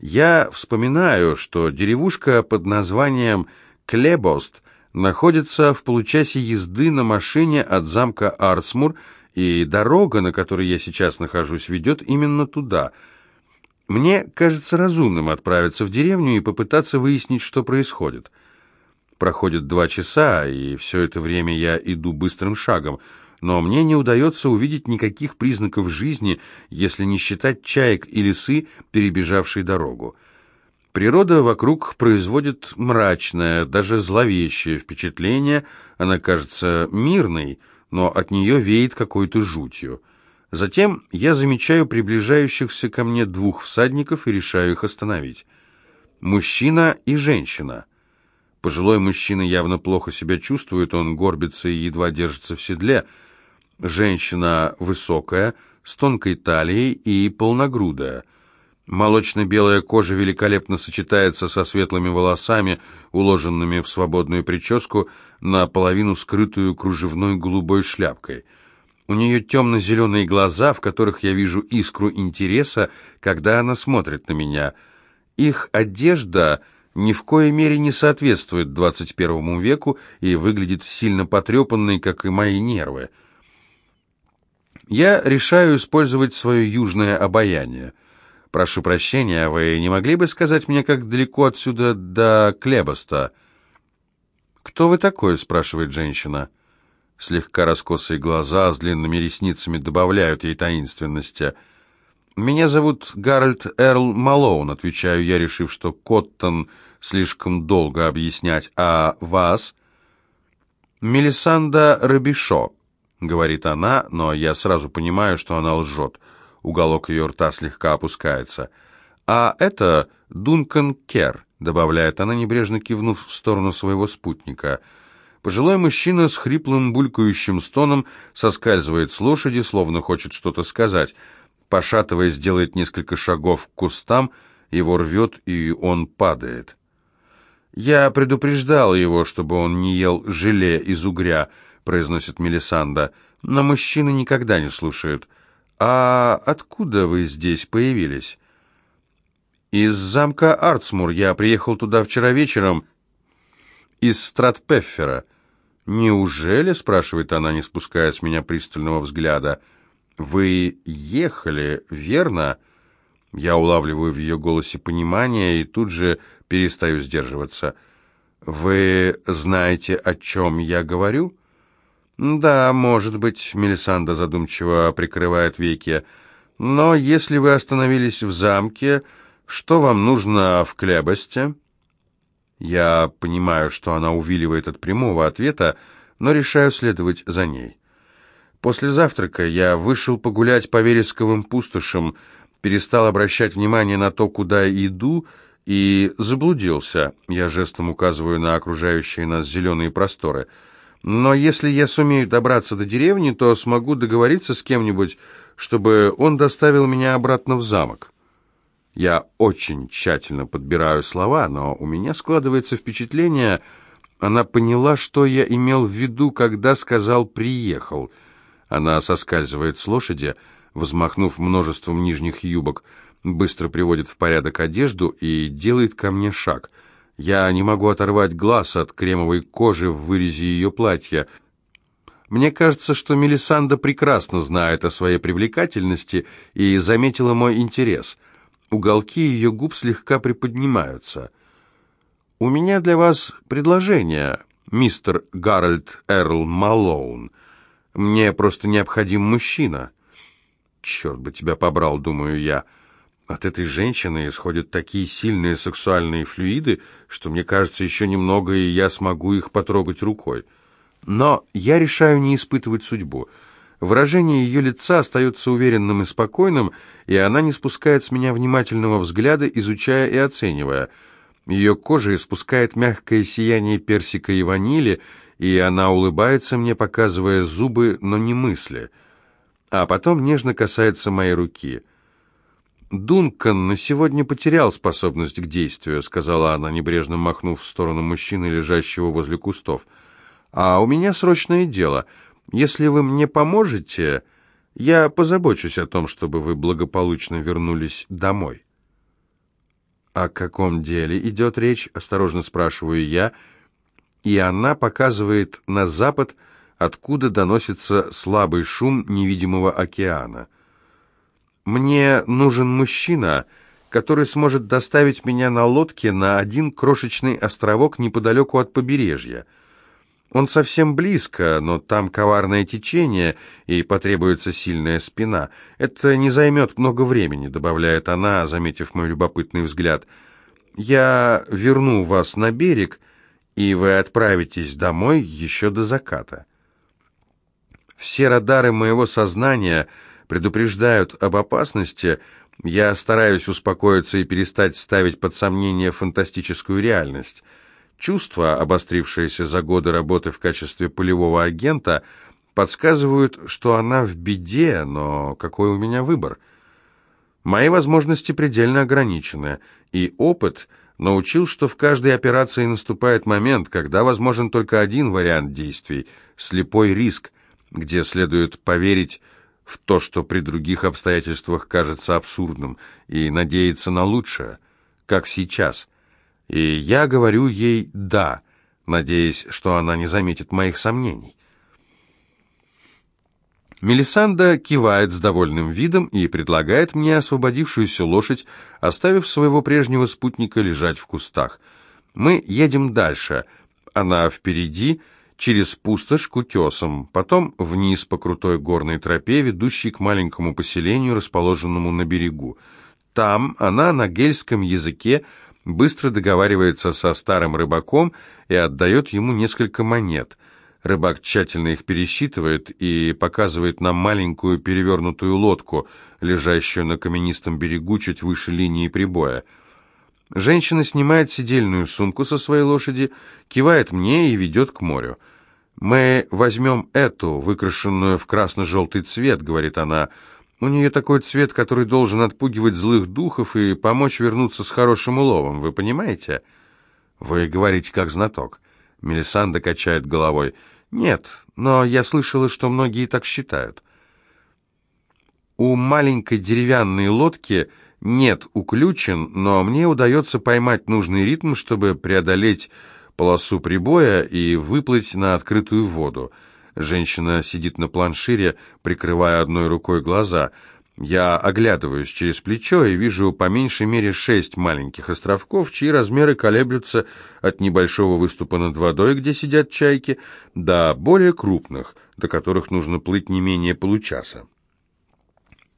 Я вспоминаю, что деревушка под названием Клебост находится в получасе езды на машине от замка Арсмур, и дорога, на которой я сейчас нахожусь, ведет именно туда. Мне кажется разумным отправиться в деревню и попытаться выяснить, что происходит. Проходит два часа, и все это время я иду быстрым шагом, но мне не удается увидеть никаких признаков жизни, если не считать чаек и лисы, перебежавшей дорогу. Природа вокруг производит мрачное, даже зловещее впечатление, она кажется мирной, но от нее веет какой-то жутью. Затем я замечаю приближающихся ко мне двух всадников и решаю их остановить. Мужчина и женщина. Пожилой мужчина явно плохо себя чувствует, он горбится и едва держится в седле. Женщина высокая, с тонкой талией и полногрудая. Молочно-белая кожа великолепно сочетается со светлыми волосами, уложенными в свободную прическу, наполовину скрытую кружевной голубой шляпкой. У нее темно-зеленые глаза, в которых я вижу искру интереса, когда она смотрит на меня. Их одежда ни в коей мере не соответствует 21 веку и выглядит сильно потрепанной, как и мои нервы. Я решаю использовать свое южное обаяние – «Прошу прощения, вы не могли бы сказать мне, как далеко отсюда до Клебоста?» «Кто вы такой?» — спрашивает женщина. Слегка раскосые глаза с длинными ресницами добавляют ей таинственности. «Меня зовут Гарольд Эрл Малоун», — отвечаю я, решив, что Коттон слишком долго объяснять. «А вас?» «Мелисанда Рабишо», — говорит она, но я сразу понимаю, что она лжет уголок ее рта слегка опускается. «А это Дункан Кер», — добавляет она, небрежно кивнув в сторону своего спутника. Пожилой мужчина с хриплым булькающим стоном соскальзывает с лошади, словно хочет что-то сказать. Пошатываясь, делает несколько шагов к кустам, его рвет, и он падает. «Я предупреждал его, чтобы он не ел желе из угря», — произносит Мелисанда, — «но мужчины никогда не слушают». «А откуда вы здесь появились?» «Из замка Артсмур. Я приехал туда вчера вечером из Стратпеффера». «Неужели?» — спрашивает она, не спуская с меня пристального взгляда. «Вы ехали, верно?» Я улавливаю в ее голосе понимание и тут же перестаю сдерживаться. «Вы знаете, о чем я говорю?» «Да, может быть», — Мелисанда задумчиво прикрывает веки. «Но если вы остановились в замке, что вам нужно в Клебосте?» Я понимаю, что она увиливает от прямого ответа, но решаю следовать за ней. После завтрака я вышел погулять по вересковым пустошам, перестал обращать внимание на то, куда иду, и заблудился. Я жестом указываю на окружающие нас зеленые просторы — но если я сумею добраться до деревни, то смогу договориться с кем-нибудь, чтобы он доставил меня обратно в замок. Я очень тщательно подбираю слова, но у меня складывается впечатление, она поняла, что я имел в виду, когда сказал «приехал». Она соскальзывает с лошади, взмахнув множеством нижних юбок, быстро приводит в порядок одежду и делает ко мне шаг — я не могу оторвать глаз от кремовой кожи в вырезе ее платья. Мне кажется, что Мелисанда прекрасно знает о своей привлекательности и заметила мой интерес. Уголки ее губ слегка приподнимаются. «У меня для вас предложение, мистер Гарольд Эрл Малоун. Мне просто необходим мужчина». «Черт бы тебя побрал», — думаю я, — от этой женщины исходят такие сильные сексуальные флюиды, что мне кажется, еще немного, и я смогу их потрогать рукой. Но я решаю не испытывать судьбу. Выражение ее лица остается уверенным и спокойным, и она не спускает с меня внимательного взгляда, изучая и оценивая. Ее кожа испускает мягкое сияние персика и ванили, и она улыбается мне, показывая зубы, но не мысли. А потом нежно касается моей руки — «Дункан на сегодня потерял способность к действию», — сказала она, небрежно махнув в сторону мужчины, лежащего возле кустов. «А у меня срочное дело. Если вы мне поможете, я позабочусь о том, чтобы вы благополучно вернулись домой». «О каком деле идет речь?» — осторожно спрашиваю я, и она показывает на запад, откуда доносится слабый шум невидимого океана. «Мне нужен мужчина», который сможет доставить меня на лодке на один крошечный островок неподалеку от побережья. Он совсем близко, но там коварное течение, и потребуется сильная спина. Это не займет много времени», — добавляет она, заметив мой любопытный взгляд. «Я верну вас на берег, и вы отправитесь домой еще до заката». Все радары моего сознания предупреждают об опасности, я стараюсь успокоиться и перестать ставить под сомнение фантастическую реальность. Чувства, обострившиеся за годы работы в качестве полевого агента, подсказывают, что она в беде, но какой у меня выбор? Мои возможности предельно ограничены, и опыт научил, что в каждой операции наступает момент, когда возможен только один вариант действий – слепой риск, где следует поверить в то, что при других обстоятельствах кажется абсурдным, и надеяться на лучшее, как сейчас – и я говорю ей «да», надеясь, что она не заметит моих сомнений. Мелисанда кивает с довольным видом и предлагает мне освободившуюся лошадь, оставив своего прежнего спутника лежать в кустах. Мы едем дальше. Она впереди, через пустошь к утесам, потом вниз по крутой горной тропе, ведущей к маленькому поселению, расположенному на берегу. Там она на гельском языке быстро договаривается со старым рыбаком и отдает ему несколько монет. Рыбак тщательно их пересчитывает и показывает нам маленькую перевернутую лодку, лежащую на каменистом берегу чуть выше линии прибоя. Женщина снимает сидельную сумку со своей лошади, кивает мне и ведет к морю. «Мы возьмем эту, выкрашенную в красно-желтый цвет», — говорит она, — у нее такой цвет, который должен отпугивать злых духов и помочь вернуться с хорошим уловом, вы понимаете? Вы говорите как знаток. Мелисанда качает головой. Нет, но я слышала, что многие так считают. У маленькой деревянной лодки нет уключен, но мне удается поймать нужный ритм, чтобы преодолеть полосу прибоя и выплыть на открытую воду. Женщина сидит на планшире, прикрывая одной рукой глаза. Я оглядываюсь через плечо и вижу по меньшей мере шесть маленьких островков, чьи размеры колеблются от небольшого выступа над водой, где сидят чайки, до более крупных, до которых нужно плыть не менее получаса.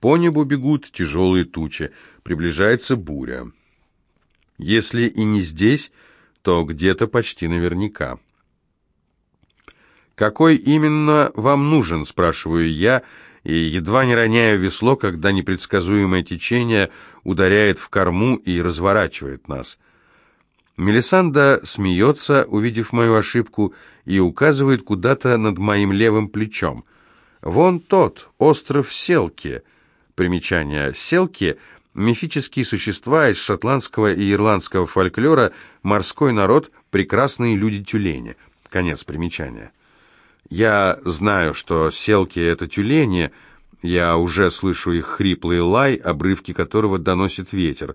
По небу бегут тяжелые тучи, приближается буря. Если и не здесь, то где-то почти наверняка. «Какой именно вам нужен?» – спрашиваю я, и едва не роняю весло, когда непредсказуемое течение ударяет в корму и разворачивает нас. Мелисанда смеется, увидев мою ошибку, и указывает куда-то над моим левым плечом. «Вон тот, остров Селки». Примечание «Селки» — мифические существа из шотландского и ирландского фольклора, морской народ, прекрасные люди-тюлени. Конец примечания. Я знаю, что селки — это тюлени, я уже слышу их хриплый лай, обрывки которого доносит ветер.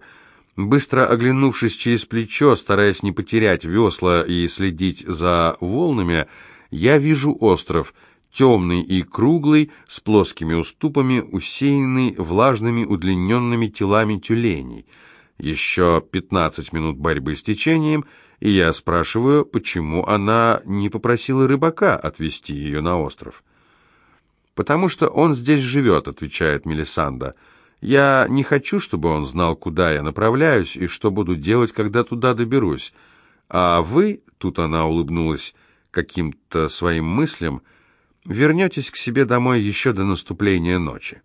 Быстро оглянувшись через плечо, стараясь не потерять весла и следить за волнами, я вижу остров, темный и круглый, с плоскими уступами, усеянный влажными удлиненными телами тюленей. Еще пятнадцать минут борьбы с течением — и я спрашиваю, почему она не попросила рыбака отвезти ее на остров. «Потому что он здесь живет», — отвечает Мелисанда. «Я не хочу, чтобы он знал, куда я направляюсь и что буду делать, когда туда доберусь. А вы, — тут она улыбнулась каким-то своим мыслям, — вернетесь к себе домой еще до наступления ночи».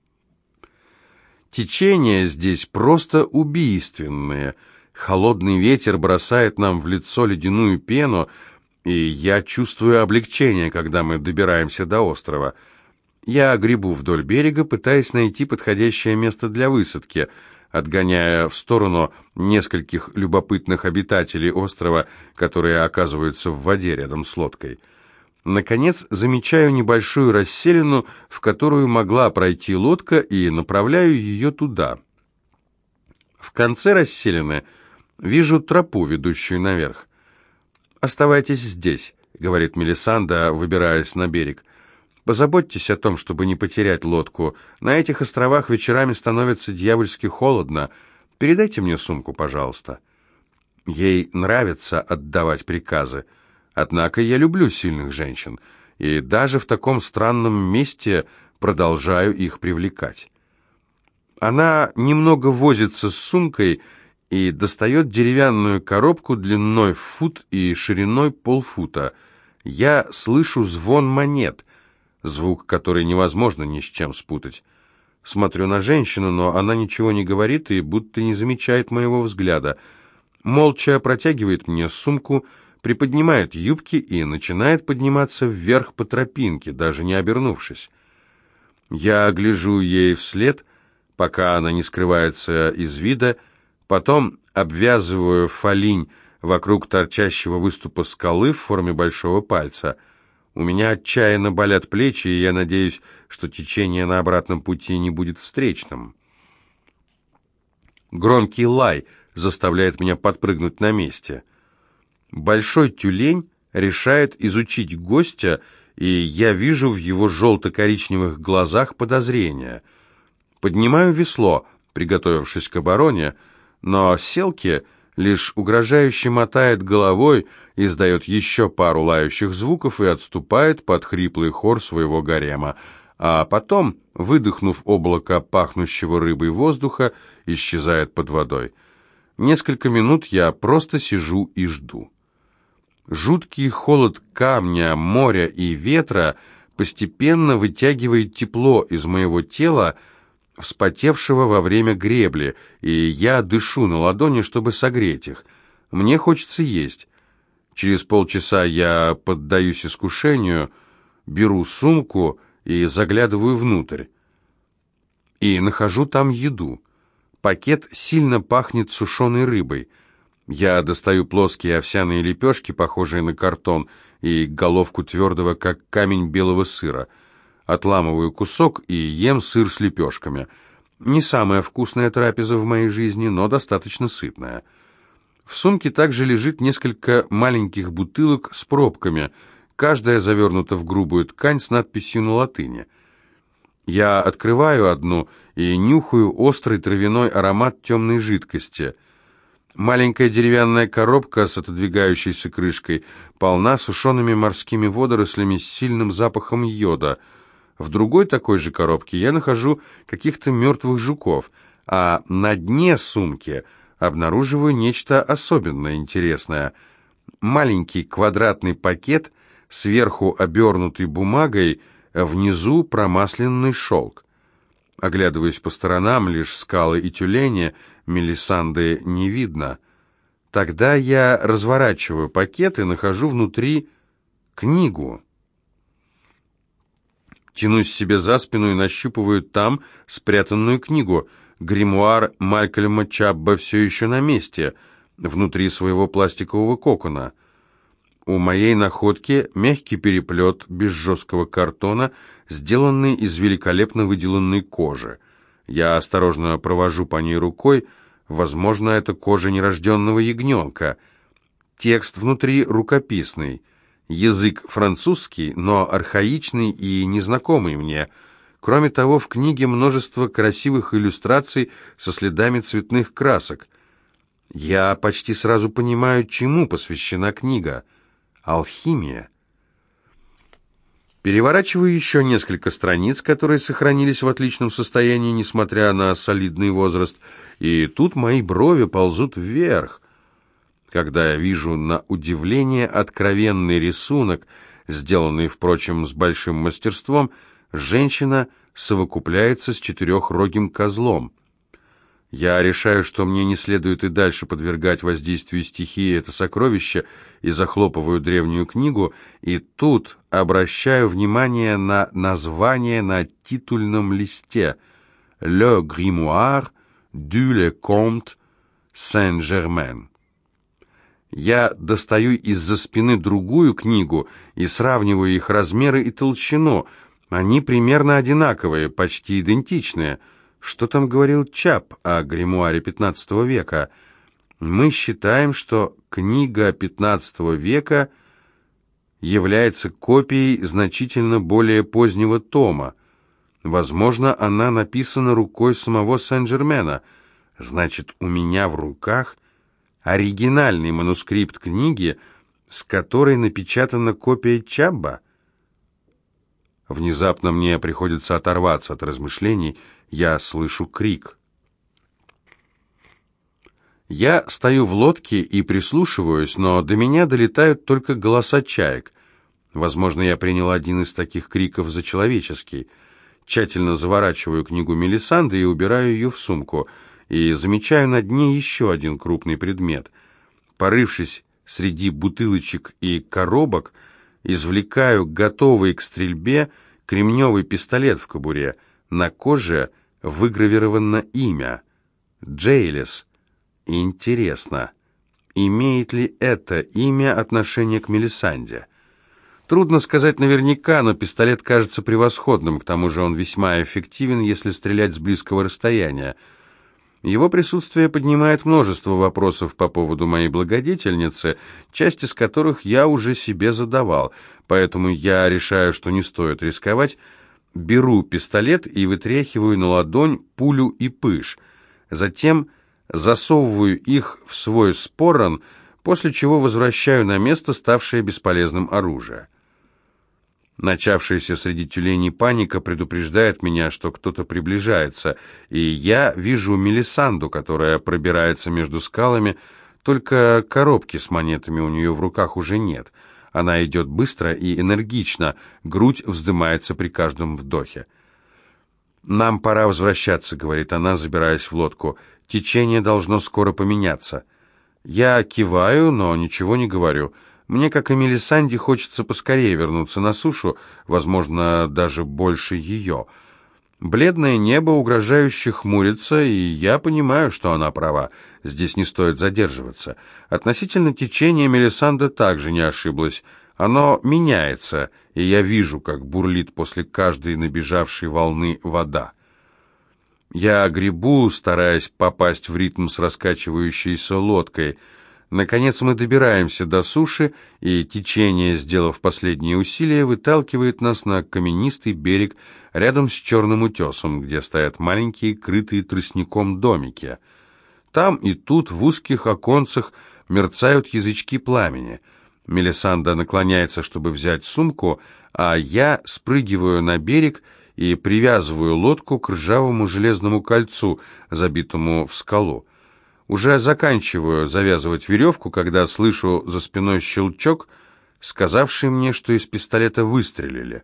Течения здесь просто убийственные — Холодный ветер бросает нам в лицо ледяную пену, и я чувствую облегчение, когда мы добираемся до острова. Я гребу вдоль берега, пытаясь найти подходящее место для высадки, отгоняя в сторону нескольких любопытных обитателей острова, которые оказываются в воде рядом с лодкой. Наконец, замечаю небольшую расселину, в которую могла пройти лодка, и направляю ее туда. В конце расселины – Вижу тропу, ведущую наверх. «Оставайтесь здесь», — говорит Мелисанда, выбираясь на берег. «Позаботьтесь о том, чтобы не потерять лодку. На этих островах вечерами становится дьявольски холодно. Передайте мне сумку, пожалуйста». Ей нравится отдавать приказы. Однако я люблю сильных женщин, и даже в таком странном месте продолжаю их привлекать. Она немного возится с сумкой и достает деревянную коробку длиной в фут и шириной полфута. Я слышу звон монет, звук, который невозможно ни с чем спутать. Смотрю на женщину, но она ничего не говорит и будто не замечает моего взгляда. Молча протягивает мне сумку, приподнимает юбки и начинает подниматься вверх по тропинке, даже не обернувшись. Я гляжу ей вслед, пока она не скрывается из вида, Потом обвязываю фолинь вокруг торчащего выступа скалы в форме большого пальца. У меня отчаянно болят плечи, и я надеюсь, что течение на обратном пути не будет встречным. Громкий лай заставляет меня подпрыгнуть на месте. Большой тюлень решает изучить гостя, и я вижу в его желто-коричневых глазах подозрения. Поднимаю весло, приготовившись к обороне, но Селки лишь угрожающе мотает головой, издает еще пару лающих звуков и отступает под хриплый хор своего гарема, а потом, выдохнув облако пахнущего рыбой воздуха, исчезает под водой. Несколько минут я просто сижу и жду. Жуткий холод камня, моря и ветра постепенно вытягивает тепло из моего тела, вспотевшего во время гребли, и я дышу на ладони, чтобы согреть их. Мне хочется есть. Через полчаса я поддаюсь искушению, беру сумку и заглядываю внутрь. И нахожу там еду. Пакет сильно пахнет сушеной рыбой. Я достаю плоские овсяные лепешки, похожие на картон, и головку твердого, как камень белого сыра — Отламываю кусок и ем сыр с лепешками. Не самая вкусная трапеза в моей жизни, но достаточно сытная. В сумке также лежит несколько маленьких бутылок с пробками, каждая завернута в грубую ткань с надписью на латыни. Я открываю одну и нюхаю острый травяной аромат темной жидкости. Маленькая деревянная коробка с отодвигающейся крышкой полна сушеными морскими водорослями с сильным запахом йода – в другой такой же коробке я нахожу каких-то мертвых жуков, а на дне сумки обнаруживаю нечто особенно интересное. Маленький квадратный пакет, сверху обернутый бумагой, внизу промасленный шелк. Оглядываясь по сторонам, лишь скалы и тюлени, Мелисанды не видно. Тогда я разворачиваю пакет и нахожу внутри книгу. Тянусь себе за спину и нащупываю там спрятанную книгу. Гримуар Малькольма Чабба все еще на месте, внутри своего пластикового кокона. У моей находки мягкий переплет без жесткого картона, сделанный из великолепно выделанной кожи. Я осторожно провожу по ней рукой, возможно, это кожа нерожденного ягненка. Текст внутри рукописный. Язык французский, но архаичный и незнакомый мне. Кроме того, в книге множество красивых иллюстраций со следами цветных красок. Я почти сразу понимаю, чему посвящена книга. Алхимия. Переворачиваю еще несколько страниц, которые сохранились в отличном состоянии, несмотря на солидный возраст, и тут мои брови ползут вверх когда я вижу на удивление откровенный рисунок, сделанный, впрочем, с большим мастерством, женщина совокупляется с четырехрогим козлом. Я решаю, что мне не следует и дальше подвергать воздействию стихии это сокровище, и захлопываю древнюю книгу, и тут обращаю внимание на название на титульном листе «Le Grimoire du le Comte Saint-Germain». Я достаю из-за спины другую книгу и сравниваю их размеры и толщину. Они примерно одинаковые, почти идентичные. Что там говорил Чап о гримуаре XV века? Мы считаем, что книга XV века является копией значительно более позднего тома. Возможно, она написана рукой самого Сен-Жермена. Значит, у меня в руках оригинальный манускрипт книги, с которой напечатана копия Чабба. Внезапно мне приходится оторваться от размышлений, я слышу крик. Я стою в лодке и прислушиваюсь, но до меня долетают только голоса чаек. Возможно, я принял один из таких криков за человеческий. Тщательно заворачиваю книгу Мелисанды и убираю ее в сумку, и замечаю на дне еще один крупный предмет. Порывшись среди бутылочек и коробок, извлекаю готовый к стрельбе кремневый пистолет в кобуре. На коже выгравировано имя — Джейлис — Интересно, имеет ли это имя отношение к Мелисанде? Трудно сказать наверняка, но пистолет кажется превосходным, к тому же он весьма эффективен, если стрелять с близкого расстояния. Его присутствие поднимает множество вопросов по поводу моей благодетельницы, часть из которых я уже себе задавал, поэтому я решаю, что не стоит рисковать, беру пистолет и вытряхиваю на ладонь пулю и пыш. Затем засовываю их в свой спорон, после чего возвращаю на место ставшее бесполезным оружие. Начавшаяся среди тюленей паника предупреждает меня, что кто-то приближается, и я вижу Мелисанду, которая пробирается между скалами, только коробки с монетами у нее в руках уже нет. Она идет быстро и энергично, грудь вздымается при каждом вдохе. «Нам пора возвращаться», — говорит она, забираясь в лодку. Течение должно скоро поменяться. Я киваю, но ничего не говорю. Мне, как и Мелисанде, хочется поскорее вернуться на сушу, возможно, даже больше ее. Бледное небо угрожающе хмурится, и я понимаю, что она права. Здесь не стоит задерживаться. Относительно течения Мелисанда также не ошиблась. Оно меняется, и я вижу, как бурлит после каждой набежавшей волны вода. Я гребу, стараясь попасть в ритм с раскачивающейся лодкой. Наконец мы добираемся до суши, и течение, сделав последние усилия, выталкивает нас на каменистый берег рядом с черным утесом, где стоят маленькие, крытые тростником домики. Там и тут в узких оконцах мерцают язычки пламени. Мелисанда наклоняется, чтобы взять сумку, а я спрыгиваю на берег и привязываю лодку к ржавому железному кольцу, забитому в скалу. Уже заканчиваю завязывать веревку, когда слышу за спиной щелчок, сказавший мне, что из пистолета выстрелили.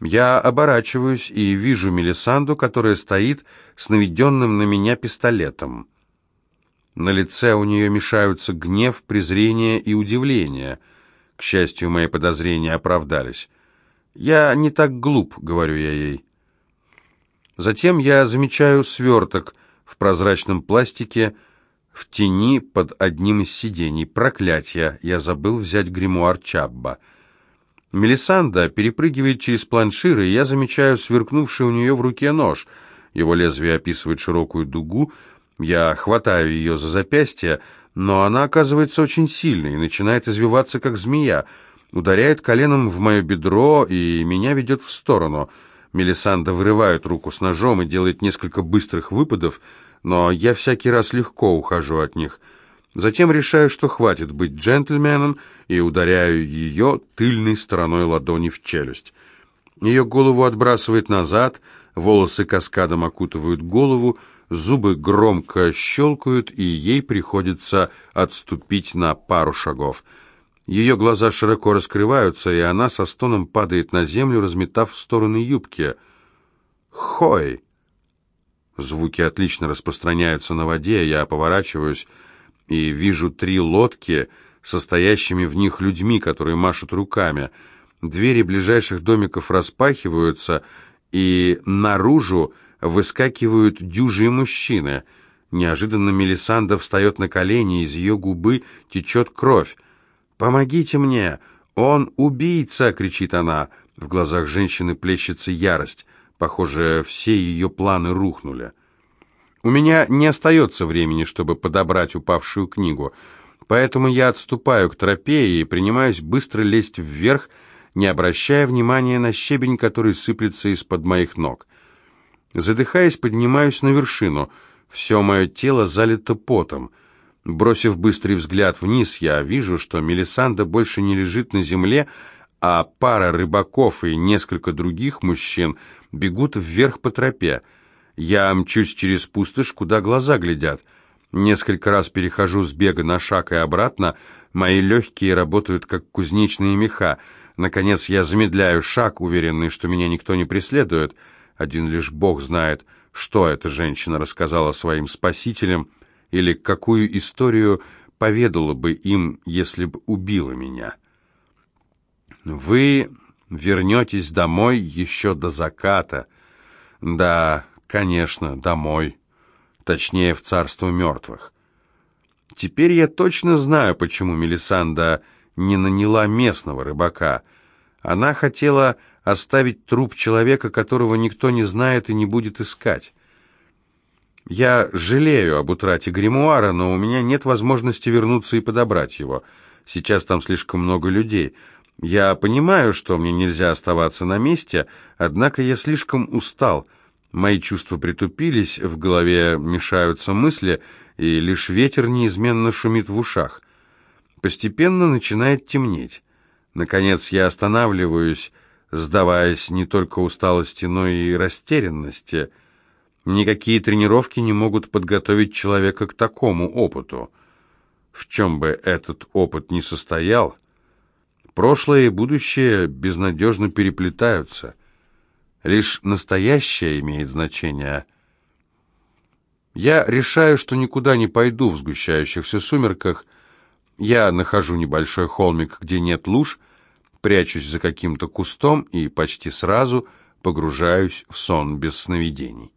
Я оборачиваюсь и вижу Мелисанду, которая стоит с наведенным на меня пистолетом. На лице у нее мешаются гнев, презрение и удивление. К счастью, мои подозрения оправдались. «Я не так глуп», — говорю я ей. Затем я замечаю сверток в прозрачном пластике в тени под одним из сидений. Проклятье! Я забыл взять гримуар Чабба. Мелисанда перепрыгивает через планшир, и я замечаю сверкнувший у нее в руке нож. Его лезвие описывает широкую дугу. Я хватаю ее за запястье, но она оказывается очень сильной и начинает извиваться, как змея ударяет коленом в мое бедро и меня ведет в сторону. Мелисанда вырывает руку с ножом и делает несколько быстрых выпадов, но я всякий раз легко ухожу от них. Затем решаю, что хватит быть джентльменом, и ударяю ее тыльной стороной ладони в челюсть. Ее голову отбрасывает назад, волосы каскадом окутывают голову, зубы громко щелкают, и ей приходится отступить на пару шагов — ее глаза широко раскрываются, и она со стоном падает на землю, разметав в стороны юбки. «Хой!» Звуки отлично распространяются на воде, я поворачиваюсь и вижу три лодки, состоящими в них людьми, которые машут руками. Двери ближайших домиков распахиваются, и наружу выскакивают дюжие мужчины. Неожиданно Мелисанда встает на колени, из ее губы течет кровь. «Помогите мне! Он убийца!» — кричит она. В глазах женщины плещется ярость. Похоже, все ее планы рухнули. У меня не остается времени, чтобы подобрать упавшую книгу, поэтому я отступаю к тропе и принимаюсь быстро лезть вверх, не обращая внимания на щебень, который сыплется из-под моих ног. Задыхаясь, поднимаюсь на вершину. Все мое тело залито потом. Бросив быстрый взгляд вниз, я вижу, что Мелисанда больше не лежит на земле, а пара рыбаков и несколько других мужчин бегут вверх по тропе. Я мчусь через пустошь, куда глаза глядят. Несколько раз перехожу с бега на шаг и обратно. Мои легкие работают, как кузнечные меха. Наконец я замедляю шаг, уверенный, что меня никто не преследует. Один лишь Бог знает, что эта женщина рассказала своим спасителям или какую историю поведала бы им, если бы убила меня. Вы вернетесь домой еще до заката. Да, конечно, домой. Точнее, в царство мертвых. Теперь я точно знаю, почему Мелисанда не наняла местного рыбака. Она хотела оставить труп человека, которого никто не знает и не будет искать. Я жалею об утрате гримуара, но у меня нет возможности вернуться и подобрать его. Сейчас там слишком много людей. Я понимаю, что мне нельзя оставаться на месте, однако я слишком устал. Мои чувства притупились, в голове мешаются мысли, и лишь ветер неизменно шумит в ушах. Постепенно начинает темнеть. Наконец я останавливаюсь, сдаваясь не только усталости, но и растерянности. Никакие тренировки не могут подготовить человека к такому опыту. В чем бы этот опыт ни состоял, прошлое и будущее безнадежно переплетаются. Лишь настоящее имеет значение. Я решаю, что никуда не пойду в сгущающихся сумерках, я нахожу небольшой холмик, где нет луж, прячусь за каким-то кустом и почти сразу погружаюсь в сон без сновидений.